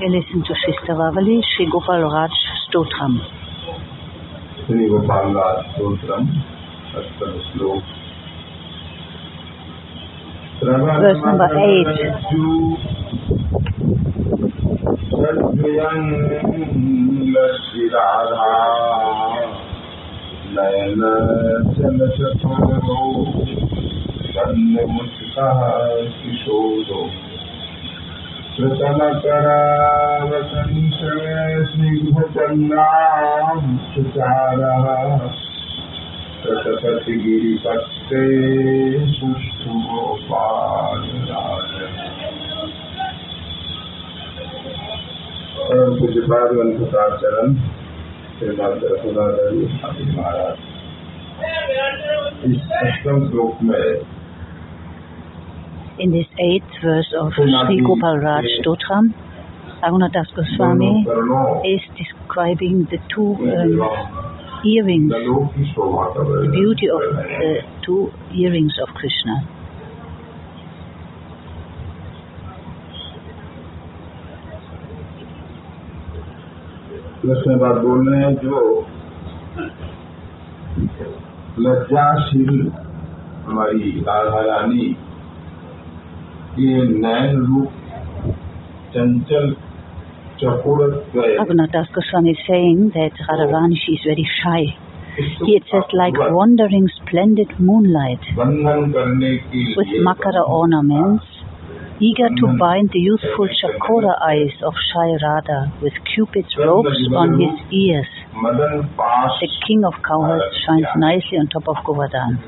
We listen to Sri Stavavali, Sri Gopal Raj Stotram. Shri Gopal राज स्त्रोत्रम अष्टम श्लोक Verse number eight. Radha नयन चल चकोरो कन्न मुस्का किशोरो कृतनकरावकंश स्निग्धचन्दां सुचारः कृतपतिगिरिपत्ते सुष्ठु गोपालराज परम पूज्य पार्वन चरण श्रीमद रघुनाथी स्वामी महाराज इस अष्टम श्लोक में In this eighth verse of Sri Gopal Raj Stotram, Raghunath Goswami is describing the two um, earrings, लोक की शोभा का the वर्णन beauty of कर रहे हैं। the two earrings of Krishna. Krishna बात बोल रहे हैं जो लज्जाशील हमारी राधा रानी ये नैन रूप चंचल चकोरत्व Raghunath Das Goswami is saying that Radharani, she is very shy. Here it says like wandering splendid moonlight बंधन करने के with लिए makara ornaments, eager to bind the youthful chakora eyes of shy Radha with Cupid's ropes on his ears. Madan pass The king of cowherds shines nicely on top of Govardhan.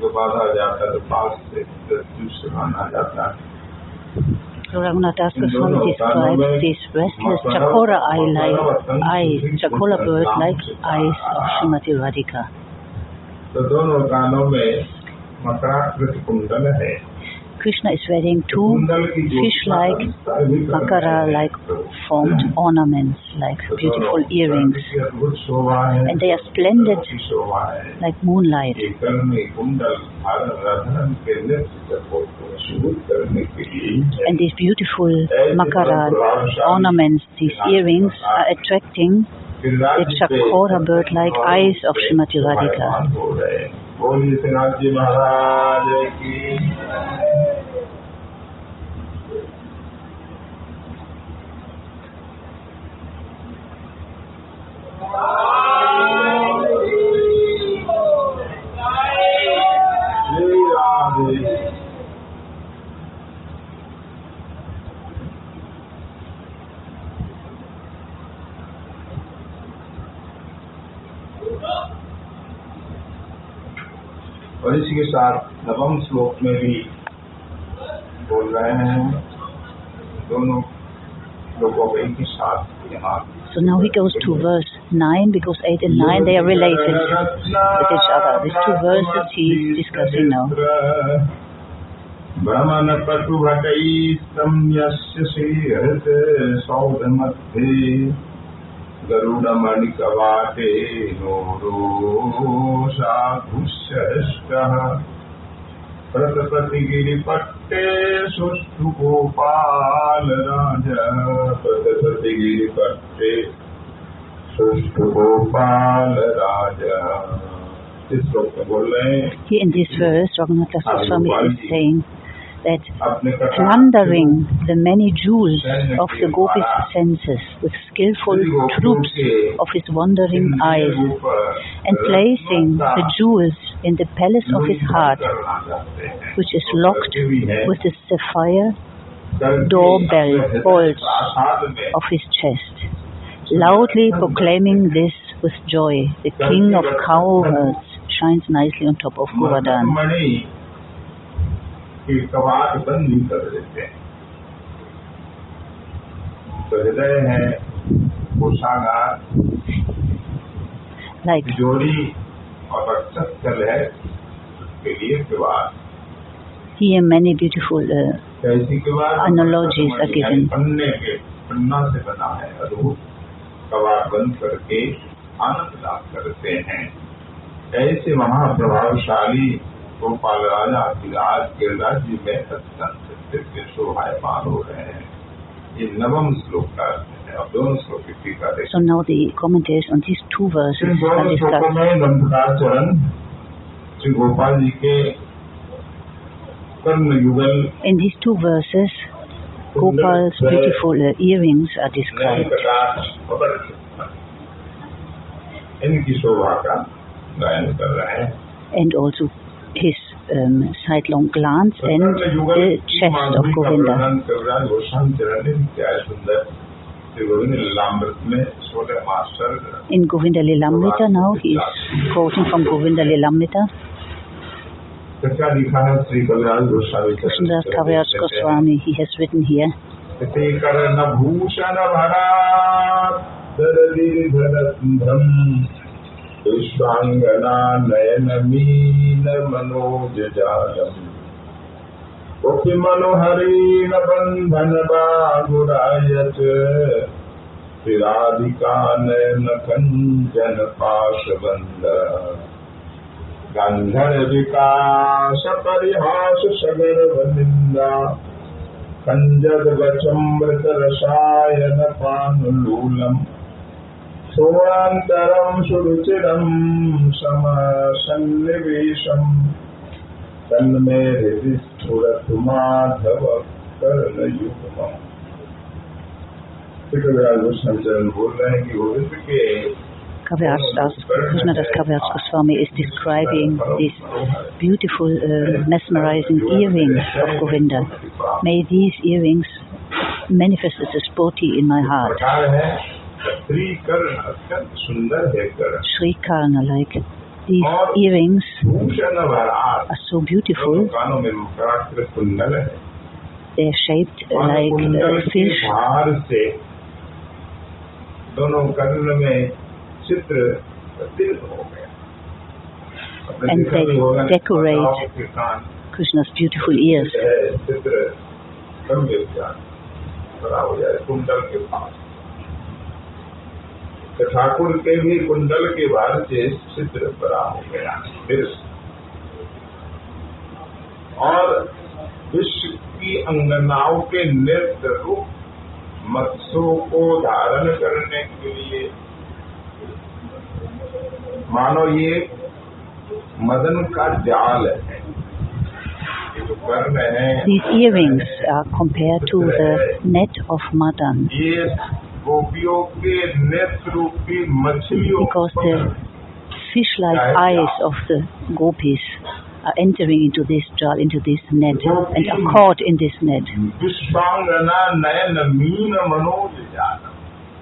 Ramana Raghunathas Goswami describes these restless chakora eye like eyes, chakora bird like eyes of Srimati Radhika. Krishna is wearing two fish-like, makara-like formed ornaments, like beautiful earrings. And they are splendid, like moonlight. And these beautiful makara ornaments, these earrings are attracting the Chakora bird-like eyes of Shrimati Radhika. बोलिए श्रीनाथ जी महाराज की। श्री साथ नवम श्लोक में भी बोल रहे हैं दोनों लोगों को एक ही साथ यहाँ So now he goes to verse 9 because 8 and 9 they are related with each other. These two verses he is discussing now. भ्रमण पटु भटई प्रतपतिगिरिपट्टे सुष्ठु गोपाल राज प्रतपतिगिरिपट्टे सुष्ठु गोपाल राज इस श्लोक में बोल रहे हैं Here in this verse, Raghunath Das Goswami is saying that अपने plundering the many jewels of the gopis' senses with skillful troops of his wandering eyes and placing the jewels in the palace of his heart, which is locked with the sapphire doorbell bolts of his chest. Loudly proclaiming this with joy, the king of cowherds shines nicely on top of Govardhan. Like और रक्षस्थल है उसके लिए किवाड़ here, many beautiful uh, Analogies are given. पन्ने के पन्ना से बना है अद्भुत कवाड़ बंद करके आनंद लाभ करते हैं। ऐसे महाप्रभावशाली गोपाल राजा आज के राज्य में अत्यंत शोभायमान हो रहे हैं। ये नवम श्लोक का अर्थ है। So now the commentaries on these two verses are discussed. In these two verses, Gopal's beautiful uh, earrings are described. And also his um, sidelong glance and the chest of Govinda. In Govinda Lilamrita now, he is quoting from Govinda Lilamrita. तो है Krishnadas Kaviraj Goswami, he has written here, ते कर्ण कोपि मनोहरीण बंधन बागुरायत राधिका नयन कंचन पाश बंद गंधर विकास परिहास सगर निंदा। कंजद वचमृत रसायन पानुलूलम। सोवान्तरं सुरुचिरं सम सन्निवेशम्। तन्मे हृदि स्फुरतु माधव कर्णयुग्मम् श्री कविराज गोस्वामी चरण बोल रहे हैं कि गोविंद के Kaviraj Das, Krishnadas Kaviraj Goswami is describing these beautiful, uh, mesmerizing earrings of Govinda. May these earrings manifest as a spoti in my heart. प्रकार है स्त्री कर्ण अत्यंत सुंदर है कर्ण Sri Karna like. these earrings are so beautiful. They're shaped like uh, fish. And they decorate Krishna's beautiful ears. तो ठाकुर के भी कुंडल के भार से चित्र बड़ा हो गया। फिर और विश्व की अंगनाओं के नृत्य रूप मत्स्यों को धारण करने के लिए। मानो ये मदन का जाल है। है These earrings are compared to the net of Madan. गोपियों के नेत्र रूपी मछलियों because पर the fish-like eyes of the gopis are entering into this jar, into this net, and are caught in this net. विश्वांगना Nayan mean Manoj जाना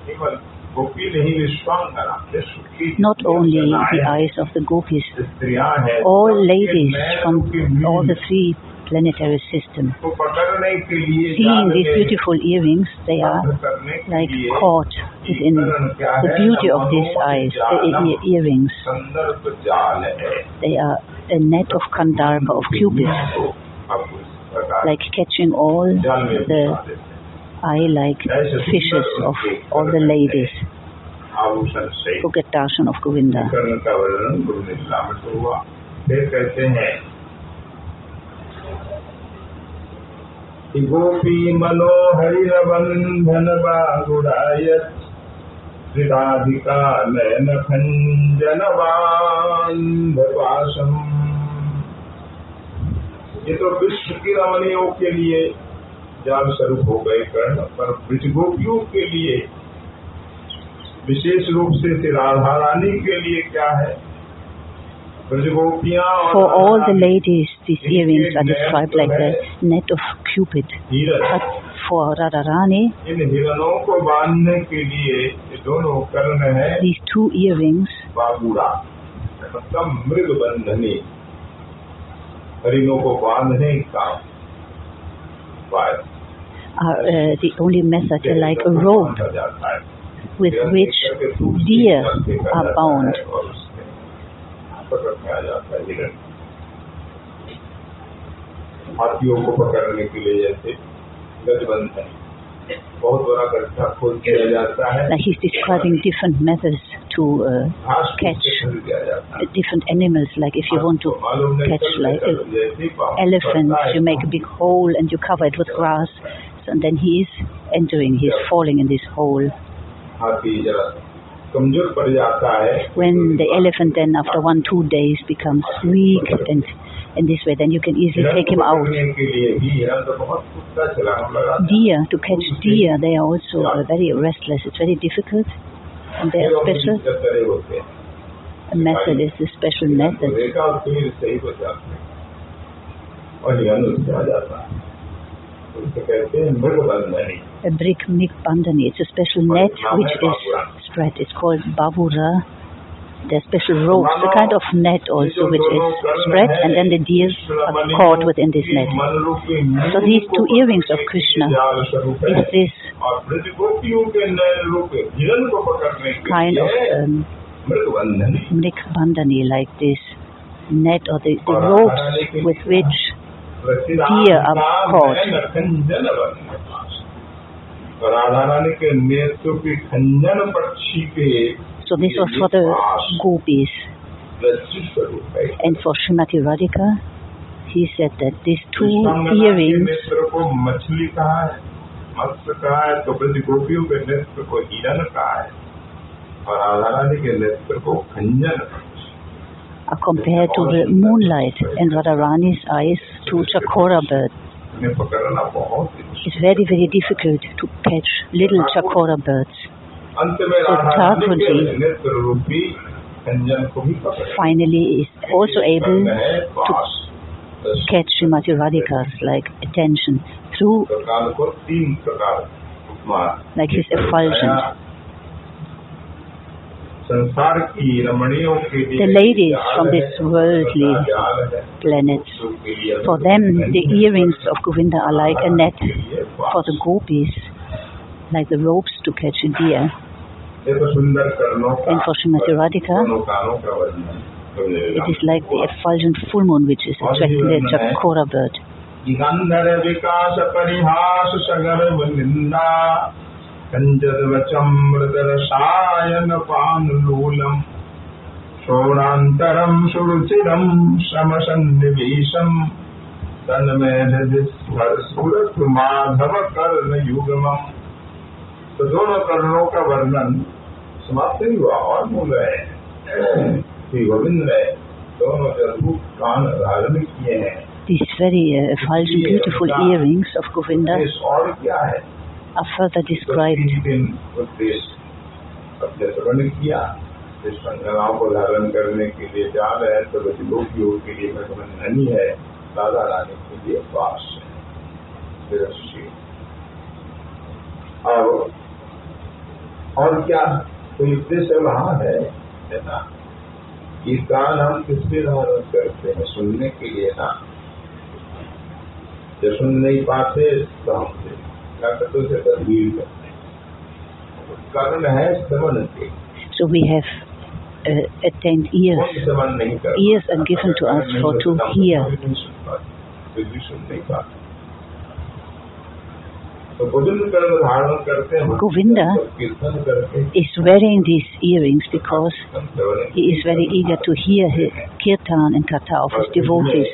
केवल गोपी नहीं विश्वांगना विश्व की Not only the eyes of the gopis, स्त्रियां हैं all सबके ladies Nayan from रूपी mean all the three planetary system. Seeing these beautiful earrings, they are like caught within the beauty of these eyes, the earrings. They are a net of Kandarpa, of Cupid, like catching all the eye-like fishes of all the ladies who get darshan of Govinda. गोपी मनोहरि बंधन बागुड़ायत श्रीराधिका बांधवासम ये तो विश्व की रमणियों के लिए जाल स्वरूप हो गए कर्ण, पर ब्रजगोपियों के लिए, विशेष रूप से राधा रानी के लिए क्या है? For all the ladies, these earrings are described like the net of Cupid. But for Radharani, these two earrings are uh, the only method like a rope with which deer are bound. और उसमें पकड़ में आ जाता है हिरण हाथियों को पकड़ने के लिए जैसे गजबंधन बहुत बड़ा गड्ढा खोल दिया जाता है Like he's describing different methods to uh, घास को catch खरीद दिया जाता है different animals. Like if you want to आपको मालूम नहीं catch चलता like चलता an जैसे ही पाँव elephant, पड़ता है, you make a big hole and you cover it with grass. So, and then he is entering, he is falling in this hole. हाथी जरा When the elephant then after one, two days becomes weak and in this way, then you can easily take him out. Deer, to catch deer, they are also very restless. It's very difficult and they are special. A method is a special method. और a brick mikbandani. It's a special net which is spread. It's called babura. There's special ropes, a kind of net also which is spread and then the deer are caught within this net. So these two earrings of Krishna is this kind of um, mikbandani like this net or the, the ropes with which deer are caught. Radha Rani के नेत्र की खंजन पक्षी के So this was for the gopis. रज्जु स्वरूप है And for Srimati Radhika, he said that these two कृष्णांगना के earrings नेत्र को मछली कहा है मत्स्य कहा है तो ब्रज गोपियों के नेत्र को हिरण कहा है और राधा रानी के नेत्र को खंजन पक्षी are compared to the moonlight and Radharani's eyes to Chakora bird. It's very, very difficult to catch little chakora birds. So Thakurji finally is also able to catch Srimati Radhika's like attention through like his effulgence the ladies from this worldly planet. For them, the earrings of Govinda are like a net for the gopis, like the ropes to catch a deer. And for Srimati Radhika, it is like the effulgent full moon which is attracting the chakora bird. कञ्जद्वचं मृदरसायनपानुलूलम् शोणान्तरं सुरुचिरं समसन्निवेशम् तन्मे माधव कर्ण युगम तो दोनों कर्णों का वर्णन समाप्त ही हुआ और मूल है। श्री गोविंद ने दोनों के रूप कान धारण किए हैं। These very uh, false beautiful earrings of Govinda. और क्या है? Are further described. को धारण करने के लिए जा रहे हैं तो के लिए है रानी के लिए है। दृष्टि और क्या कोई उद्देश्य वहाँ है? ना। ये कान हम किस लिए धारण करते हैं? सुनने के लिए ना। जो सुन नहीं पाते तो हम So we have uh, attained ears, ears are given to us for to hear. Govinda is wearing these earrings because he is very eager to hear his kirtan and katha of his devotees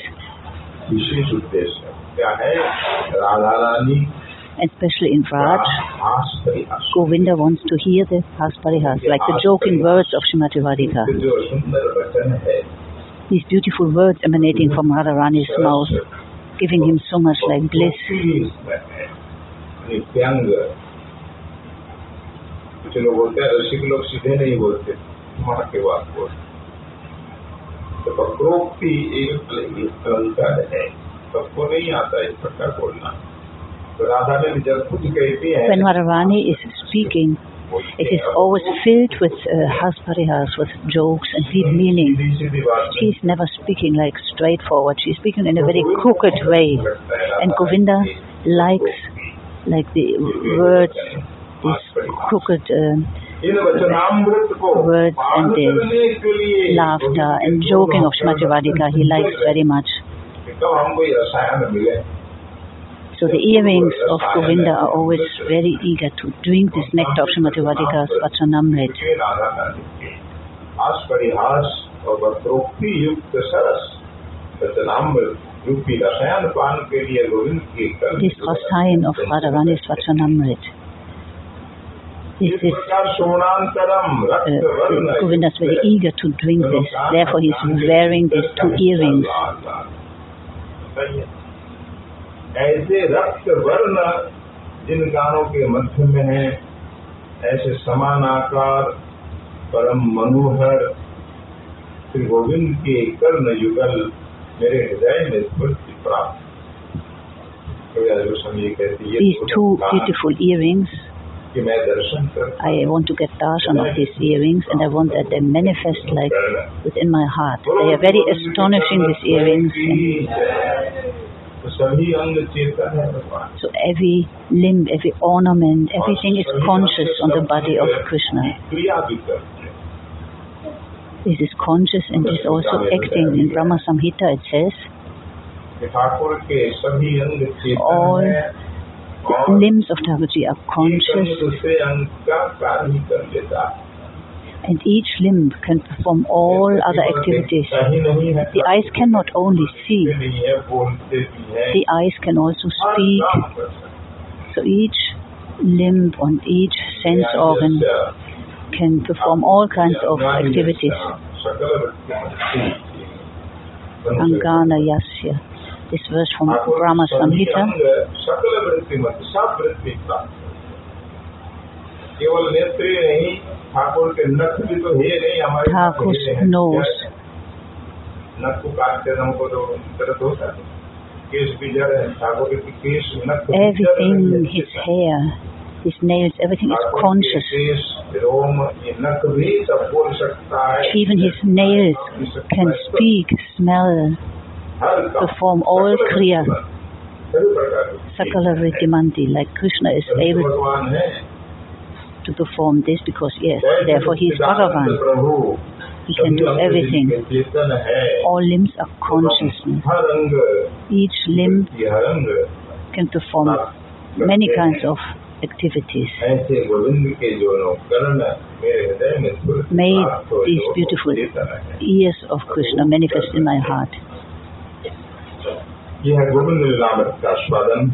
विशेष उद्देश्य क्या है Radha Rani And especially in Raj, हास परिहास Govinda wants to hear the Hasparihas, like the joking words of Srimati Radhika. जो सुंदर वचन है These beautiful words emanating from Radharani's mouth, giving him so much like bliss. व्यंग कुछ लोग बोलते हैं रसिक लोग सीधे नहीं बोलते वहां के बात बोलते तो वक्रोक्ति एक अलंकार है सबको नहीं आता इस प्रकार बोलना when Radharani is speaking, it is always filled with uh, with jokes and deep meaning. She is never speaking like straightforward. She is speaking in a very crooked way. And Govinda likes like the words, these crooked um, words and the laughter and joking of Shrimati Radhika. He likes very much. So the earrings of Govinda are always very eager to drink this nectar of Srimati Radhika's Vachanamrit. This Rasayan of Radharani's Vachanamrit. This is, uh, uh, Govinda is very eager to drink this, therefore he is wearing these two earrings. ऐसे रक्त वर्ण जिन गानों के मध्य में है ऐसे समान आकार परम मनोहर श्री गोविंद के कर्ण युगल मेरे हृदय में स्फूर्ति प्राप्त These two beautiful earrings I want to get darshan of these earrings and I want that they manifest like within my heart. They are very astonishing, these earrings. So every limb, every ornament, everything is conscious on the body of Krishna. This is conscious and is also acting. In Brahma Samhita it says, all limbs of Thakurji are conscious and each limb can perform all other activities. The eyes cannot only see, the eyes can also speak. So each limb on each sense organ can perform all kinds of activities. Angana Yasya. This verse from Brahma Samhita. केवल नेत्र ही नहीं ठाकुर के नख भी तो है नहीं हमारे Thakur's nose. नख को काटते हमको तो दर्द होता है केस भी जड़ है ठाकुर के केस नख Everything, his hair, his nails, everything is conscious. Case रोम ये नख भी सब बोल सकता है Even his nails can speak, smell, हर काम perform all kriya. सभी प्रकार की Sakala Riddimanti, like Krishna is सभी able भगवान है to perform this because yes, therefore he is Bhagavan. Prabhu He can do everything. चेतन है All limbs are consciousness. हर अंग Each limb की हर अंग can perform many kinds of activities. ऐसे गोविंद के जो कर्ण मेरे हृदय में स्फुरित May प्राप्त हो, these जो beautiful चेतन है। ears of Krishna manifest in my heart. यह है गोविंद लीलामृत का स्वादन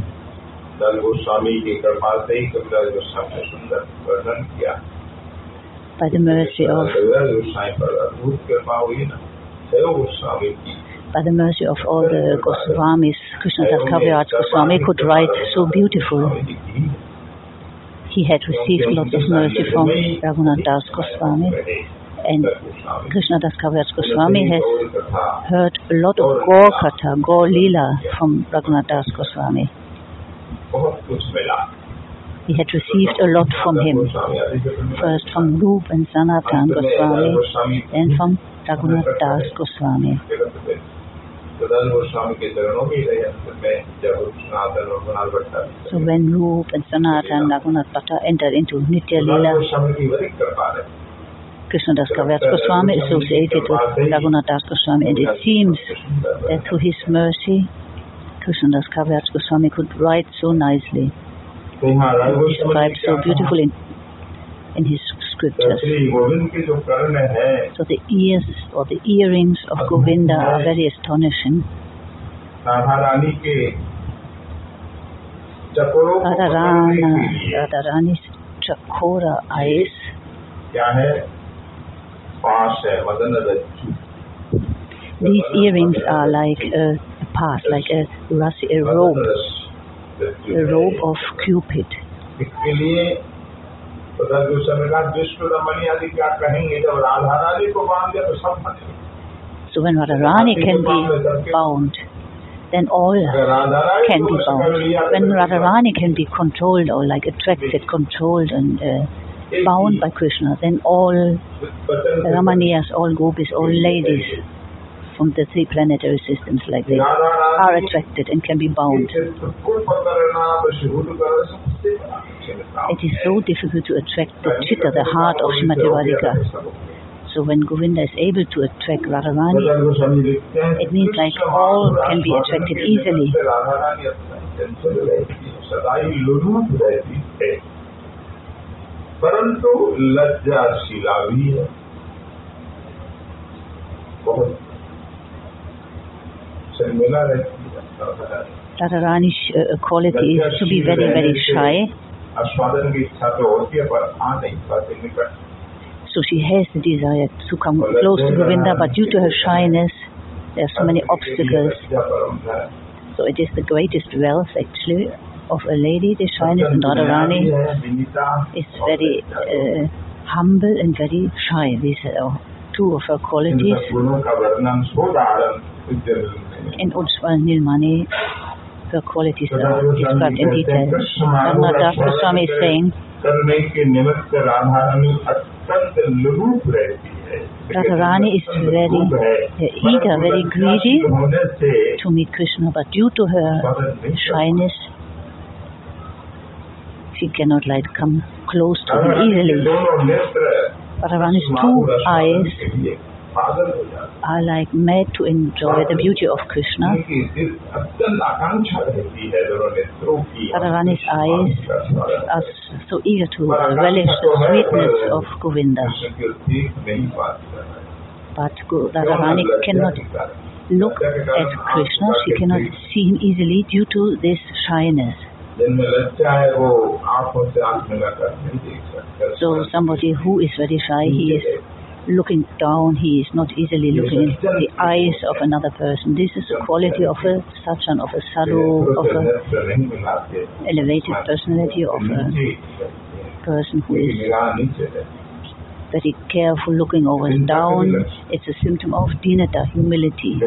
दल गोस्वामी की कृपा से ही कविराज गोस्वामी ने सुंदर वर्णन किया By the mercy of कविराज गोस्वामी पर अद्भुत कृपा हुई ना सैव गोस्वामी की by the mercy of all the Goswamis, Krishnadas Kaviraj Goswami could write so beautiful. Swami ji की He had received lots of mercy from Raghunath Das Goswami and Krishnadas Kaviraj Goswami has heard a lot of Gaur Katha, Gaur Leela from Raghunath Das Goswami. He had received a lot from him, first from Rup and Sanatan Goswami, then from Raghunath Das Goswami. So when Rup and Sanatan Raghunath Bhatta entered into Nitya Leela, Krishnadas Kaviraj Goswami associated with Raghunath Das Goswami and it seems that through his mercy Krishna Das Kaviraj Goswami could write so nicely. He describes so beautifully in, in his scriptures. So the ears or the earrings of Govinda are very astonishing. Radharana, Radharani's chakora eyes. These earrings are like uh, a pass, like a, rasi- a robe, Madan रस- रज्जू a है। robe of Cupid. इसके लिए पता जो समय का विष्णु रमणी आदि क्या कहेंगे जब राधा रानी को बांध दिया तो सब बने So when Radharani can be bound, then all अगर राधा रानी can को be वश कर लिया bound. तो When फिर Radharani can be controlled or like attracted, controlled and uh, bound by Krishna, then all वचन से Ramaniyas, all gopis, all ladies from the three planetary systems like this are attracted and can be bound. It is so difficult to attract the chitta, the heart of Shrimati Radhika. So when Govinda is able to attract Radharani, it means like all can be attracted easily. परंतु भी है बहुत Radharani's uh, quality is to be very, very shy. So she has the desire to come close to Govinda, but due to her shyness, there are so many obstacles. So it is the greatest wealth, actually, of a lady. The shyness of Radharani is very uh, humble and very shy. These are two of her qualities. Uh, uh, in Ujjwal Nilmani, the qualities are described in detail. Ramadav Goswami is saying, that is very eager, very greedy to meet Krishna, but due to her shyness, she cannot like come close to him easily. But is two eyes are like mad to enjoy the beauty of Krishna. Radharani's eyes are so eager to relish the sweetness of Govinda. But Radharani cannot look at Krishna, she cannot see him easily due to this shyness. So somebody who is very shy, he is looking down. He is not easily looking in the eyes of another person. This is a quality of a sachan, of a sadhu, of an elevated personality, of a person who is very careful looking over and down. It's a symptom of dinata, humility.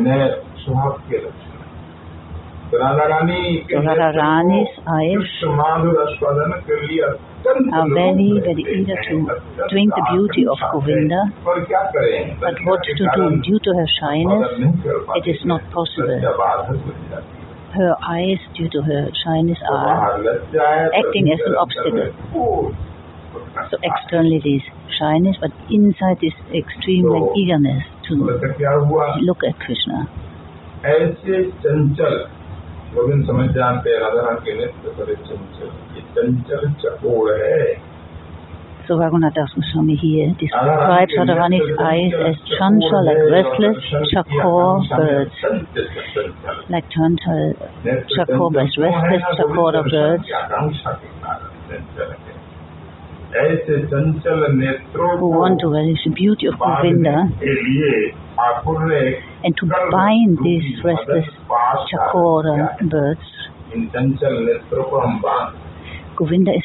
Radharani's eyes are very, very eager to drink the beauty of Govinda. But what to do? Due to her shyness, it is not possible. Her eyes, due to her shyness, are acting as an obstacle. So externally it is shyness, but inside is extreme like eagerness to look at Krishna. ऐसे चंचल गोविंद समझ जानते हैं राधा राम के नृत्य बड़े चंचल ये चंचल चकोर है So Raghunath Goswami here describes Radharani's eyes as chanchal, like restless chakor birds, like chanchal chakor birds, restless chakor birds आकांक्षा के कारण चंचल है ऐसे चंचल नेत्रों who want to relish the beauty of Govinda के लिए ठाकुर ने and to bind these restless chakora birds. Govinda is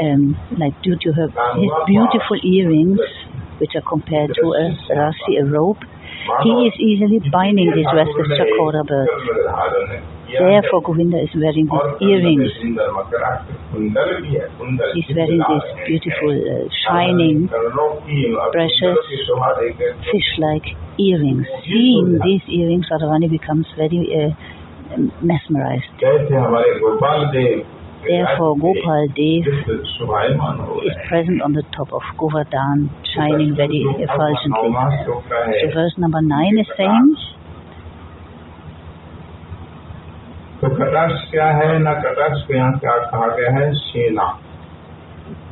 um, like due to her his beautiful earrings, which are compared to a rasi, a rope, he is easily binding these restless chakora birds. Therefore, Govinda is wearing these earrings. He's wearing these beautiful, uh, shining, precious, fish-like earrings. Seeing these earrings, Radharani becomes very uh, mesmerized. Therefore, Gopal Dev is present on the top of Govardhan, shining very effulgently. So verse number 9 is saying, तो कटाक्ष क्या है ना कटाक्ष को यहाँ क्या कहा गया है सेना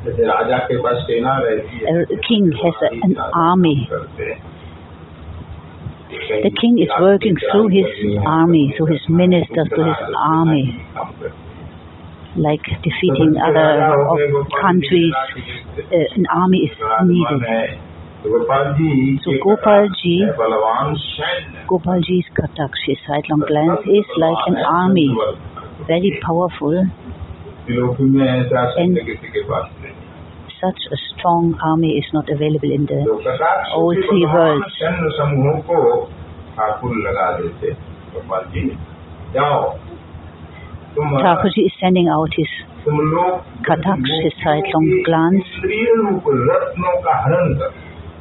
जैसे राजा के पास सेना रहती है a king has a, an army. करते हैं। The king is working through his army, through his ministers, through his army, like defeating other of countries. Uh, an army is needed. So Gopal Ji, Gopal Ji's Katakshi sidelong glance is like an army, very powerful. And such a strong army is not available in the all three worlds. Thakurji is sending out his Katakshi sidelong glance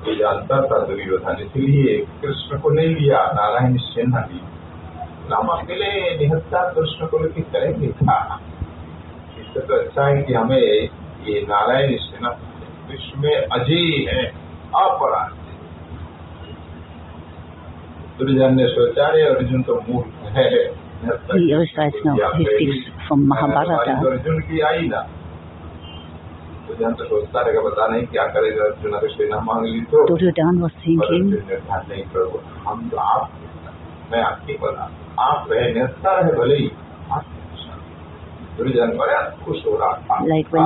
ये जानता था दुर्योधन इसलिए कृष्ण को नहीं लिया नारायण सेना ली राम अकेले निहत्ता कृष्ण को लेकर करेंगे। था इससे तो अच्छा है कि हमें ये नारायण सेना कृष्ण में अजय है अपराध। दुर्जन ने सोचा रे अर्जुन तो मूर्ख है. अर्जुन की आई ना Sujan तो सोचता रहेगा पता नहीं क्या करेगा अर्जुन अगर सेना मांग ली तो। Duryodhan was thinking नहीं करो हम तो आप मैं आपकी बना। आप रहे निस्ता रहे भले ही Like when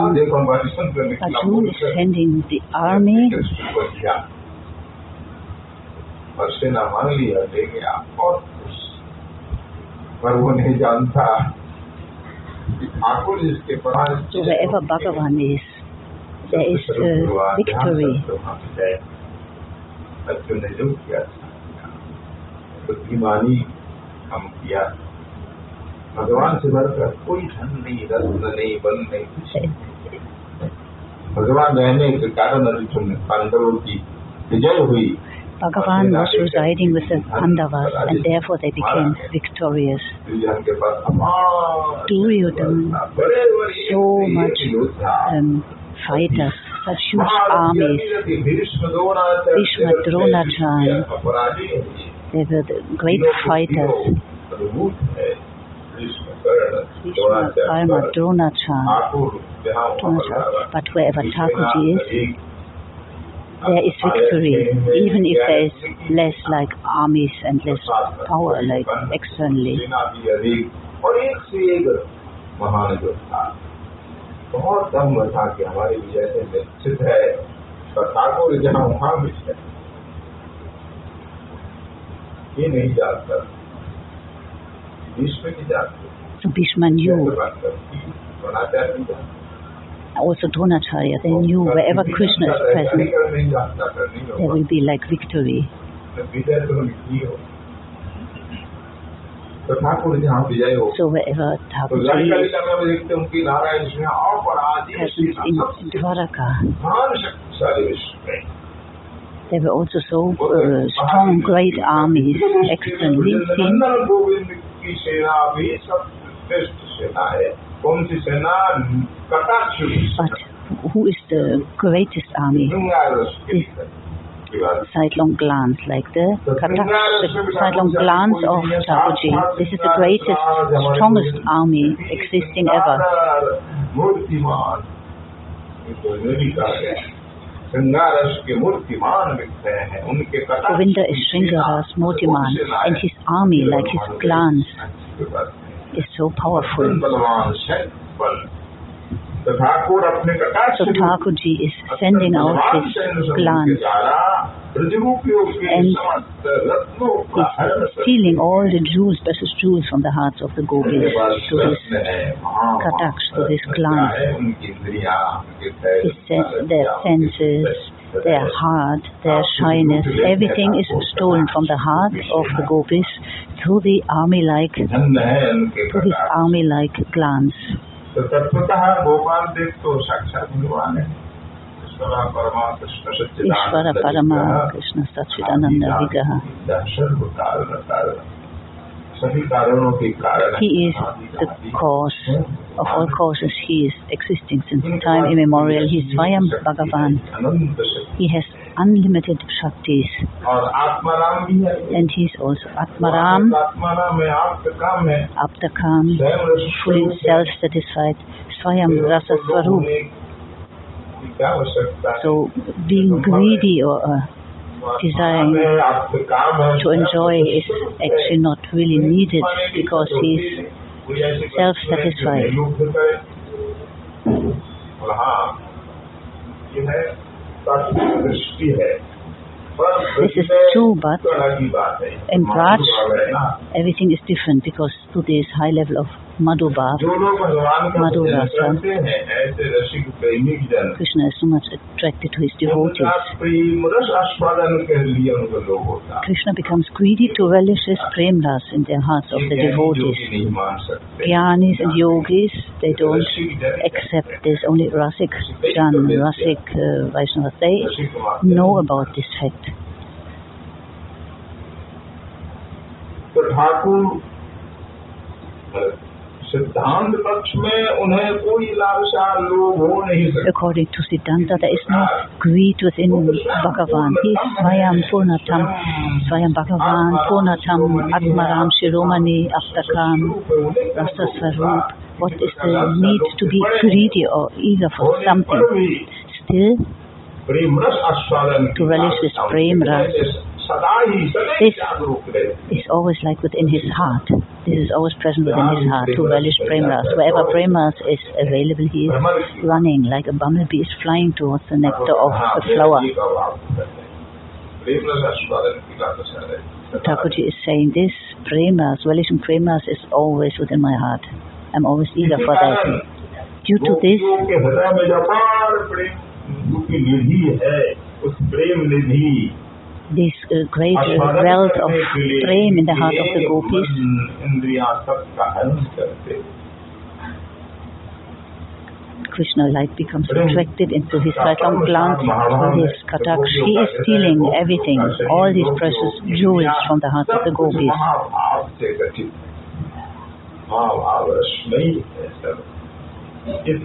Arjun is sending the army, और सेना मांग लिया ले गया और खुश। पर वो नहीं जानता। ठाकुर जिसके पढ़ा तो वह भगवान इस there is uh, victory. Arjun ने जो किया बुद्धिमानी हम किया भगवान से बढ़कर कोई धन नहीं रत्न नहीं बल नहीं कुछ नहीं भगवान रहने के कारण अर्जुन पांडवों की विजय हुई Bhagavan was residing with the Pandavas and therefore they became victorious. Duryodhan के पास अपार Duryodhana, बड़े बड़े so much योद्धा um, fighters, such huge armies. Bhishma, Dronacharya, they were the great fighters. Bhishma, Karna, But wherever Thakurji is, there is victory, even if there is less like armies and less power like externally. बहुत दम था कि हमारी विजय से निश्चित है और ठाकुर जहाँ वहाँ विजय ये नहीं जानता विश्व की जानते So Bhishma knew, द्रोणाचार्य नहीं जानते also Dronacharya, they knew wherever Krishna is present, नहीं जानता कर नहीं there होगा will be like victory. विजय तो लिखी हो तो ठाकुर जहाँ विजय हो So wherever तो Thakurji is ललिता में हम देखते हैं उनकी नारायण सिंह अपराधी present in Dwaraka, महान शक्तिशाली विश्व में there were also so uh, strong, great armies externally seen. नंदन गोविंद की सेना भी सबसे श्रेष्ठ सेना है कौन सी सेना कटाक्ष But who is the greatest army? sidelong glance, like the, the sidelong glance of Thakurji. This is the greatest, strongest army existing ever. Govinda is Shringara's Murtiman and his army, like his glance, is so powerful. So Thakurji is sending out his glance And He's stealing all the jewels, precious jewels from the hearts of the gopis to his kataksh, to his glance. His sen- their senses, their heart, their shyness, everything is stolen from the heart of the gopis through the army-like, through his army-like glance. तो तत्वतः गोपाल देव तो साक्षात भगवान है ईश्वर परमा Krishna Ishvara Parama Krishna Satchidananda Vigraha. सर्व कारण कारण सभी कारणों के कारण He is the cause of all causes. He is existing since time immemorial. He is Swayam Bhagavan. अनंत शक्ति He has unlimited Shaktis. और आत्माराम भी है And he is also Atmaram, Atmaram है आपका काम है Aptakam, स्वयं रस fully self-satisfied, Swayam Rasa Swarup. So being greedy or uh, desiring to enjoy is actually not really needed because he is self-satisfied. This is true, but in Raj, everything is different because today is high level of Madhubar, Madhurasa. Krishna is so much attracted to his devotees. Krishna becomes greedy to relish his premlas in the hearts of the devotees. Jnanis and yogis, they don't accept this. Only Rasik Jan, Rasik uh, Vaishnava, they know about this fact. But Thakur सिद्धांत पक्ष में उन्हें कोई लालसा लोभ हो नहीं सकता According to Siddhanta, there is no greed within Bhagavan. He is Swayam Purnatam, Swayam Bhagavan, Purnatam, Atmaram, Shiromani, Aptakam, Rasa Swarup. What is the need to be greedy or eager for something? Still, प्रेम रस आस्वादन To relish this prem this is always like within his heart. This is always present within his heart, Two relish Premras. Wherever Premras is available, he is running like a bumblebee is flying towards the nectar of the flower. Thakurji is saying this Premras, relishing Premras is always within my heart. I'm always eager for that. Due to this, this uh, great uh, wealth of flame in the heart of the gopis. Krishna light becomes attracted into his sidelong glance through his kataksh. He is stealing everything, all these precious jewels from the hearts of the gopis. These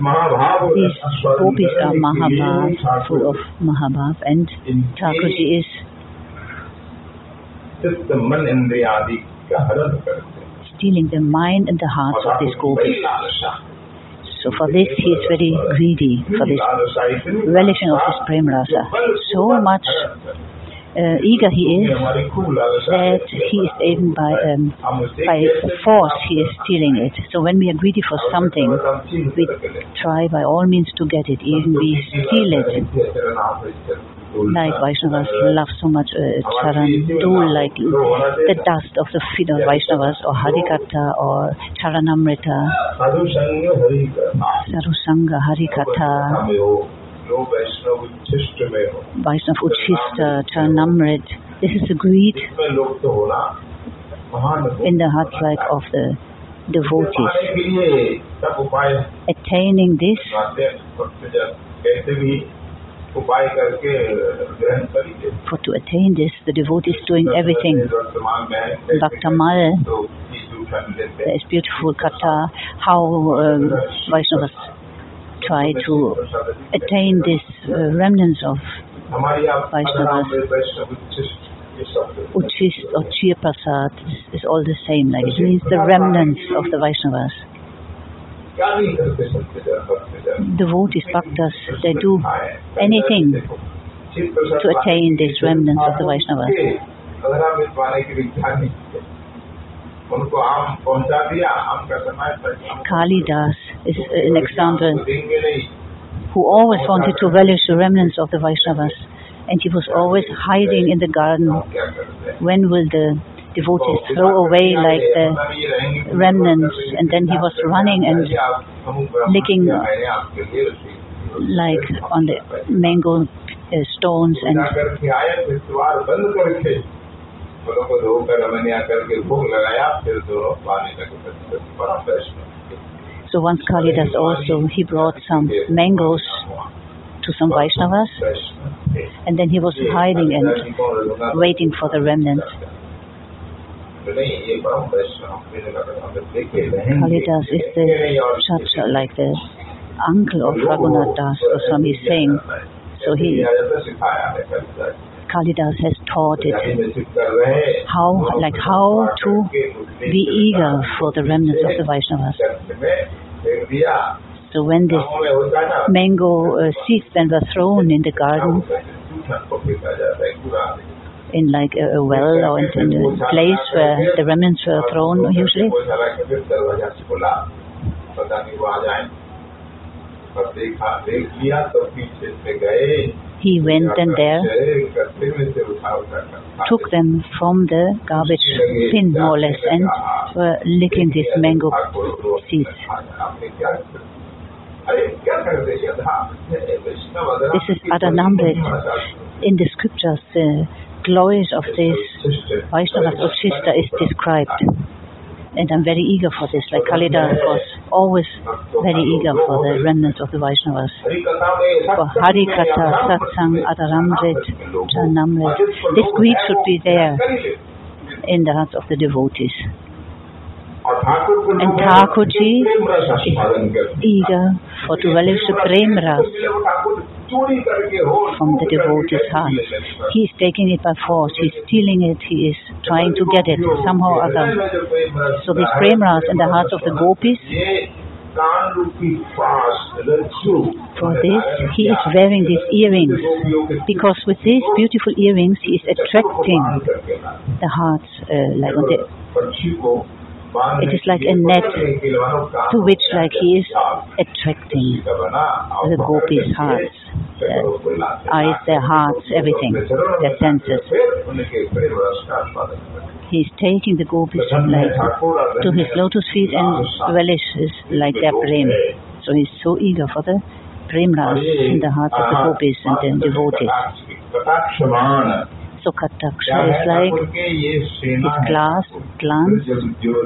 gopis are Mahabhav, full of Mahabhav and Thakurji is चित्त मन इंद्रिया आदि का हरण करते हैं stealing the mind and the hearts of these बड़ी gopis. लालसा So for this he is very greedy, for this लालसा इतनी relishing of his prem rasa. So much uh, eager he is हमारी खूब लालसा that he is even by um, हम उसे by कैसे force he is stealing it. So when we are greedy for something, हम छीन we सकते हैं। try by all means to get it, even we steal it. like Vaishnavas love so much uh, Charandul, like the dust of the feet of Vaishnavas or Harikatha or Charanamrita, Sarusanga Harikatha, Vaishnav Uchista, Charanamrit. This is the greed in the heart like of the devotees. Attaining this for to attain this, the devotee is doing everything. Bhaktamal, Mal, there is beautiful kata, how um, Vaishnavas try to attain this uh, remnants of Vaishnavas. Uchist or Chir Prasad is all the same, like it means the remnants of the Vaishnavas. The Devotees, bhaktas, they do anything to attain these remnants of the Vaishnavas. Kali Das is uh, an example who always wanted to relish the remnants of the Vaishnavas and he was always hiding in the garden. When will the devotees oh, throw away like the remnants and then he was running and licking uh, like on the mango uh, stones and so once Kalidas also, he brought some mangoes to some Vaishnavas and then he was hiding and waiting for the remnants. Kalidas is the chacha like the uncle of Raghunath Das Goswami is saying. So he Kalidas has taught it. How like how to be eager for the remnants of the Vaishnavas. So when this mango uh, seeds then were thrown in the garden in like a, a well or in, in a place where the remnants were thrown usually he went and there took them from the garbage bin more or less and were licking these mango seeds. This is Adharamrit. In the scriptures, the glories of this Vaishnava Uchista is described. And I'm very eager for this, like Kalidas was always very eager for the remnants of the Vaishnavas. For Harikatha, Satsang, Adharamrit, Charanamrit. This greed should be there in the hearts of the devotees. And Thakurji is eager for to relish the prem ras from the devotee's heart. He is taking it by force, he is stealing it, he is trying to get it somehow or other. So these prem ras in the hearts of the gopis for this, he is wearing these earrings because with these beautiful earrings, he is attracting the hearts uh, like on the it is like a net to which like he is attracting the gopis' hearts, their eyes, their hearts, everything, their senses. He is taking the gopis like to his lotus feet and relishes like their prem. So he is so eager for the prem ras in the hearts of the gopis and the devotees. So Kataksha is like his glass, glance,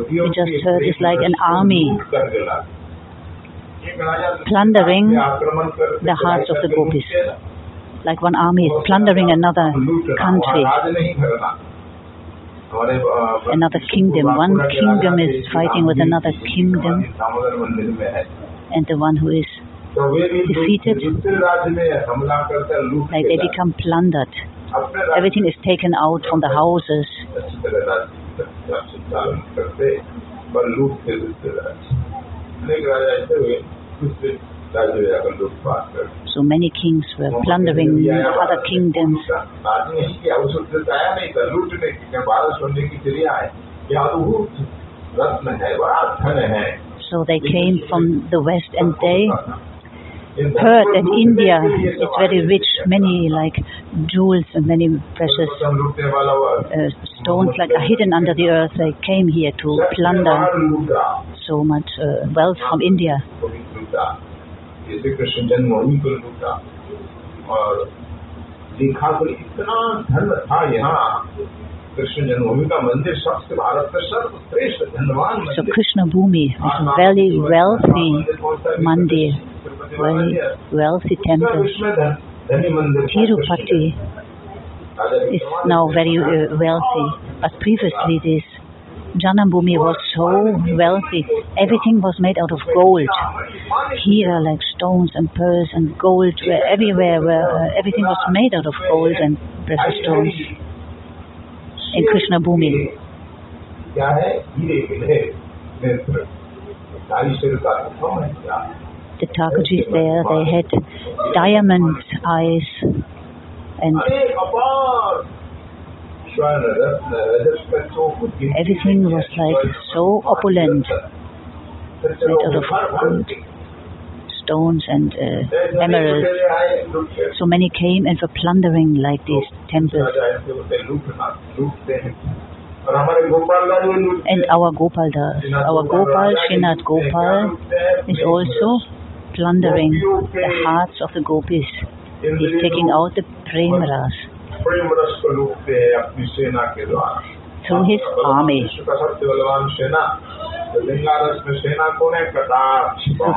we just heard is like an army. plundering the hearts of the gopis. Like one army is plundering another country, another kingdom. One kingdom is fighting with another kingdom, and the one who is defeated, like they become plundered. Everything is taken out from the houses. So many kings were plundering other kingdoms. So they came from the west and they heard that India is very rich, many like jewels and many precious uh, stones like are hidden under the earth. They came here to plunder so much uh, wealth from India. So Krishna Bhumi is a very wealthy mandir, very wealthy temple. Tirupati is now very uh, wealthy, but previously this Janambhumi was so wealthy. Everything was made out of gold. Here, like stones and pearls and gold, were everywhere. Where uh, everything was made out of gold and precious stones in Krishna Bhumi. The Thakurjis there, they had diamond eyes and everything was like so opulent, made out of gold, stones and uh, emeralds. So many came and were plundering like these temples. And our Gopal. Our Gopal, Srinath Gopal, is also plundering the hearts of the gopis. He's taking out the prem ras through his army. So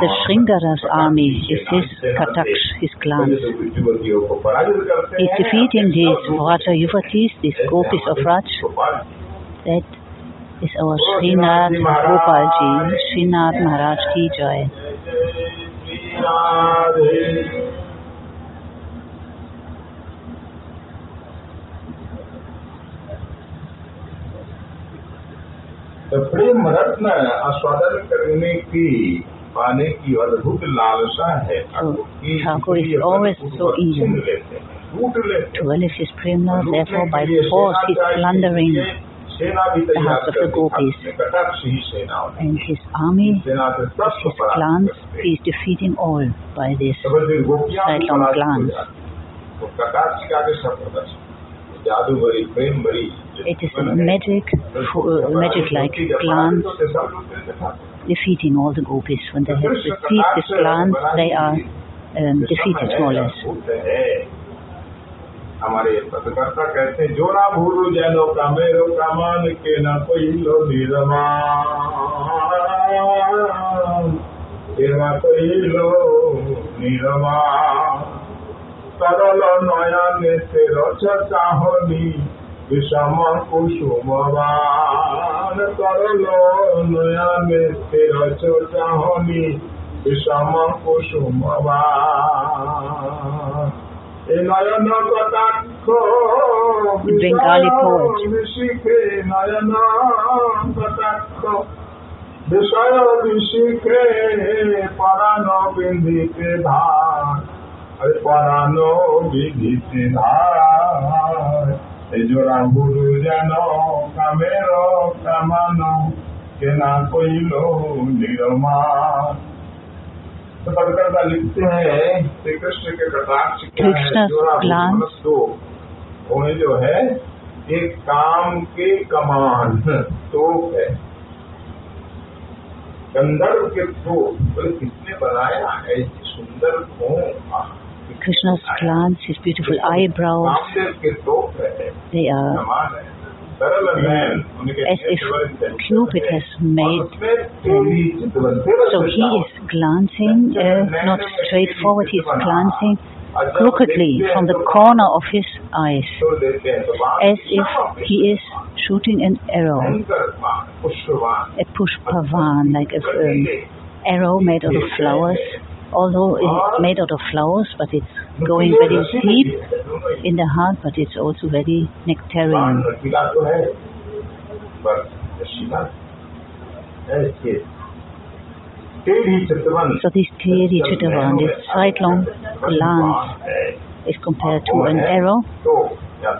the Shringaras army is his kataksh, his glance. He's defeating these Vraja Yuvatis, these gopis of Vraj. That is our Srinath Gopalji, Srinath Maharaj Ki Jai. प्रेम रत्न आस्वादन करने की पाने की अद्भुत लालसा है So Thakur is always so eager लूट लेते to relish his prema, therefore by force he's plundering सेना भी the तैयार hearts of the कर gopis. कटाक्ष ही सेना And his army, सेना से सब his clans, he is defeating all by this. गोपियां Right on glance. तो कटाक्ष के आगे सब प्रदर्शन जादू भरी प्रेम भरी It is a magic, uh, magic-like glance defeating all the gopis. When they have received this glance, they are um, defeated more or less. हमारे पत्रकर्ता कहते हैं जैनो कामेरो कामान के ना कोई लो कोई लो বিষম কুসুম বান তরল নয়ামে স্থির চোটাহনি বিষম কুসুম নয়ন কটাক্ষ বেঙ্গালি পোয়েট ঋষিকে নয়ন কটাক্ষ বিষয় ঋষিকে পরাণ বিন্ধিতে ধার পরাণ বিধিতে ধার Ejoragbudu jano kamero kamano kena koilo niroma. तो पदकर्ता लिखते हैं श्री कृष्ण के कटाक्ष उन्हें जो है एक काम के कमान तो है। गंधर्व के तो कितने बनाया ऐसी सुंदर हो Krishna's glance, his beautiful eyebrows, they are uh, as if Cupid has made them. So he is glancing, uh, not straightforward, he is glancing crookedly from the corner of his eyes, as if he is shooting an arrow, a pushpavan, like an um, arrow made of flowers although it's ah. made out of flowers, but it's going very deep in the heart, but it's also very nectarian. So this Teri Chittavan, this sidelong glance is compared to an arrow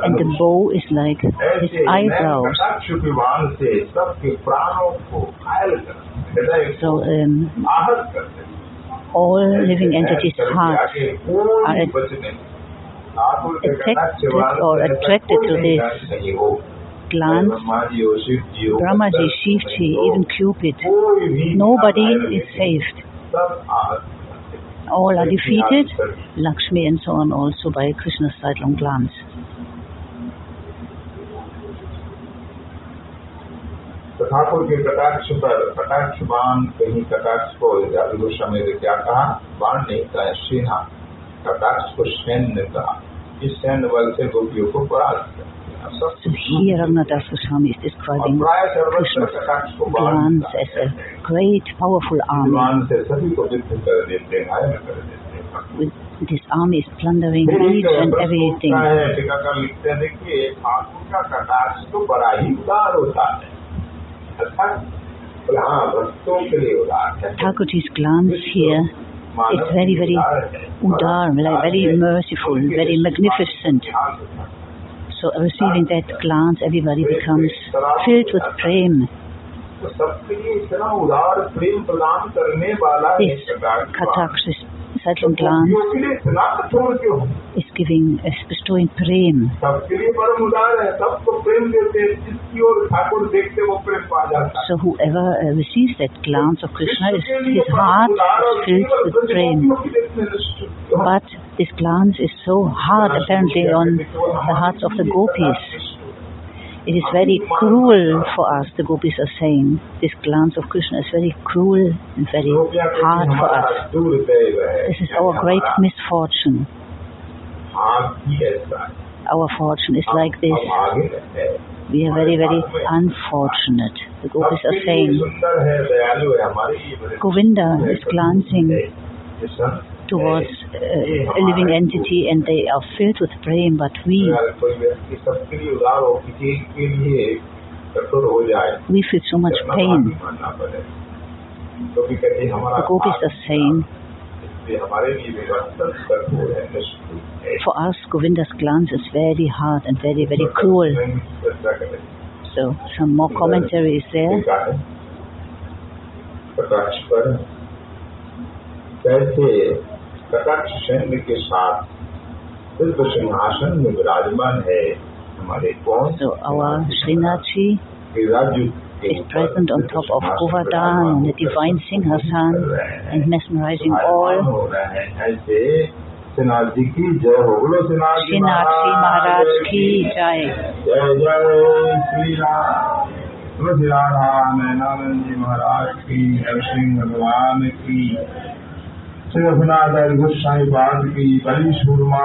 and the bow is like his eyebrows. So um, all living entities' hearts are attracted or attracted to this glance. glance. Brahmaji, Shivji, even Cupid, nobody is saved. All are defeated, Lakshmi and so on also by Krishna's sidelong glance. Thakur के कटाक्ष पर कटाक्ष बाण कहीं कटाक्ष को जादू गोस्वामी क्या कहा बाण नहीं कहा सेना। कटाक्ष को सैन्य कहा। इस सैन्य बल से गोपियों को परास्त So here Raghunath Goswami is describing Krishna's glance as a great, powerful army. With this army is plundering each and everything. Thakurji's glance here is very, very udar, like very merciful, very magnificent. So receiving that glance, everybody becomes filled with prema. This Kathaksis subtle glance is giving, is bestowing prem. So whoever uh, receives that glance of Krishna, his heart is filled with prem. But this glance is so hard apparently on the hearts of the gopis. It is very cruel for us, the gopis are saying. This glance of Krishna is very cruel and very hard for us. This is our great misfortune. Our fortune is like this. We are very, very unfortunate. The gopis are saying, Govinda is glancing towards uh, a living entity and they are filled with pain. but we we feel so much pain. The gopis are saying, for us, Govinda's glance is very hard and very, very cruel. So, some more commentary is there. कटाक्ष सैन्य के साथ दिव्य सिंहासन में विराजमान है हमारे कौन So, our Srinathji राज्य is present on top of Govardhan on the divine Singhasan and mesmerizing all. हो हैं जी की जय हो बोलो Srinathji Maharaj ki jai. जय जय श्री राम तुलसी राधा नैनानंद जी महाराज की हर सिंह भगवान की श्री रघुनाथ गोस्वामी बात की बड़ी सूरमा